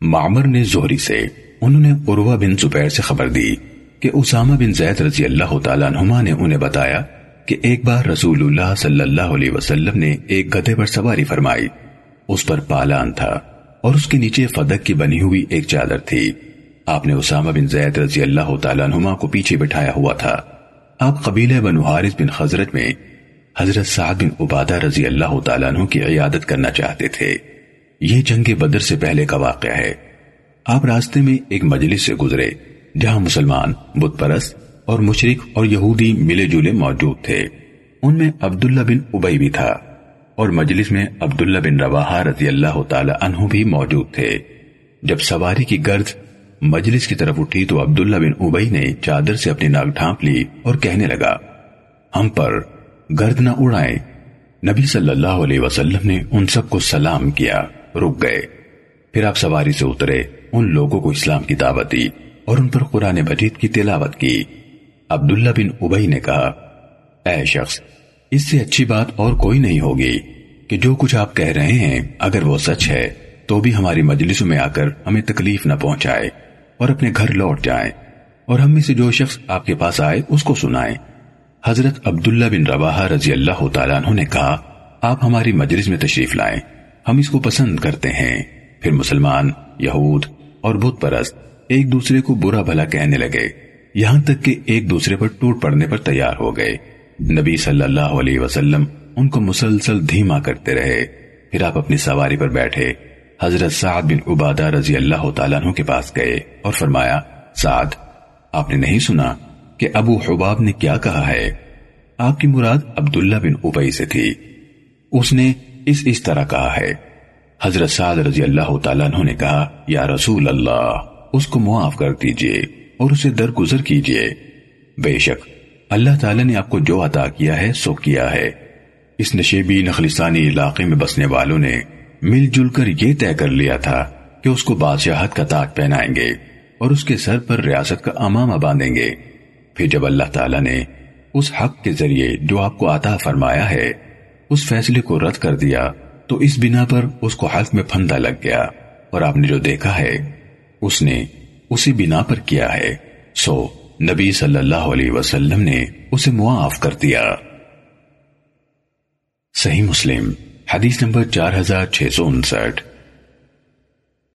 معمر نے زہری سے انہوں نے عروہ بن زبیر سے خبر دی کہ اسامہ بن زید رضی اللہ تعالیٰ عنہما نے انہیں بتایا کہ ایک بار رسول اللہ صلی اللہ علیہ وسلم نے ایک گدے پر سواری فرمائی۔ اس پر پالان تھا اور اس کے نیچے فدق کی بنی ہوئی ایک چادر تھی۔ آپ نے اسامہ بن زید رضی اللہ تعالیٰ عنہما کو پیچھے بٹھایا ہوا تھا۔ آپ قبیلہ بن حارث بن خزرت میں حضرت سعد بن عبادہ رضی اللہ تعالیٰ عنہ کی عیادت کرنا چاہتے تھے۔ یہ جنگ بدر سے پہلے کا واقعہ ہے۔ آپ راستے میں ایک مجلس سے گزرے، جہاں مسلمان، بت پرست اور مشرق اور یہودی ملے جلے موجود تھے۔ ان میں عبداللہ بن ابئی بھی تھا اور مجلس میں عبداللہ بن رواحہ رضی اللہ تعالی عنہ بھی موجود تھے۔ جب سواری کی گرد مجلس کی طرف اٹھی تو عبداللہ بن ابئی نے چادر سے اپنی ناک ڈھانپ لی اور کہنے لگا، ہم پر گرد نہ اڑائیں۔ نبی صلی اللہ علیہ وسلم نے ان سب کو سلام کیا۔ رک گئے۔ پھر آپ سواری سے اترے، ان لوگوں کو اسلام کی دعوت دی اور ان پر قرآن مجید کی تلاوت کی۔ عبداللہ بن ابئی نے کہا، اے شخص، اس سے اچھی بات اور کوئی نہیں ہوگی کہ جو کچھ آپ کہہ رہے ہیں اگر وہ سچ ہے، تو بھی ہماری مجلسوں میں آ کر ہمیں تکلیف نہ پہنچائے اور اپنے گھر لوٹ جائیں۔ اور ہم میں سے جو شخص آپ کے پاس آئے، اس کو سنائیں۔ حضرت عبداللہ بن رواحہ رضی اللہ تعالیٰ عنہ نے کہا، آپ ہماری مجلس میں تشریف لائیں۔ ہم اس کو پسند کرتے ہیں۔ پھر مسلمان، یہود اور بت پرست ایک دوسرے کو برا بھلا کہنے لگے۔ یہاں تک کہ ایک دوسرے پر ٹوٹ پڑنے پر تیار ہو گئے۔ نبی صلی اللہ علیہ وسلم ان کو مسلسل دھیما کرتے رہے۔ پھر آپ اپنی سواری پر بیٹھے۔ حضرت سعد بن عبادہ رضی اللہ تعالیٰ عنہ کے پاس گئے اور فرمایا، سعد، آپ نے نہیں سنا کہ ابو حباب نے کیا کہا ہے؟ آپ کی مراد عبداللہ بن ابئی سے تھی۔ اس نے اس اس طرح کہا ہے۔ حضرت سعد رضی اللہ تعالیٰ عنہ نے کہا، یا رسول اللہ، اس کو معاف کر دیجیے اور اسے درگزر کیجیے۔ بے شک، اللہ تعالیٰ نے آپ کو جو عطا کیا ہے، سو کیا ہے۔ اس نشیبی نخلستانی علاقے میں بسنے والوں نے مل جل کر یہ طے کر لیا تھا کہ اس کو بادشاہت کا تاج پہنائیں گے اور اس کے سر پر ریاست کا امامہ باندھیں گے۔ پھر جب اللہ تعالیٰ نے اس حق کے ذریعے جو آپ کو عطا فرمایا ہے اس فیصلے کو رد کر دیا تو اس بنا پر اس کو حلق میں پھندا لگ گیا اور آپ نے جو دیکھا ہے، اس نے اسی بنا پر کیا ہے۔ سو نبی صلی اللہ علیہ وسلم نے اسے معاف کر دیا۔ صحیح مسلم، حدیث نمبر چار ہزار چھ سو انسٹھ۔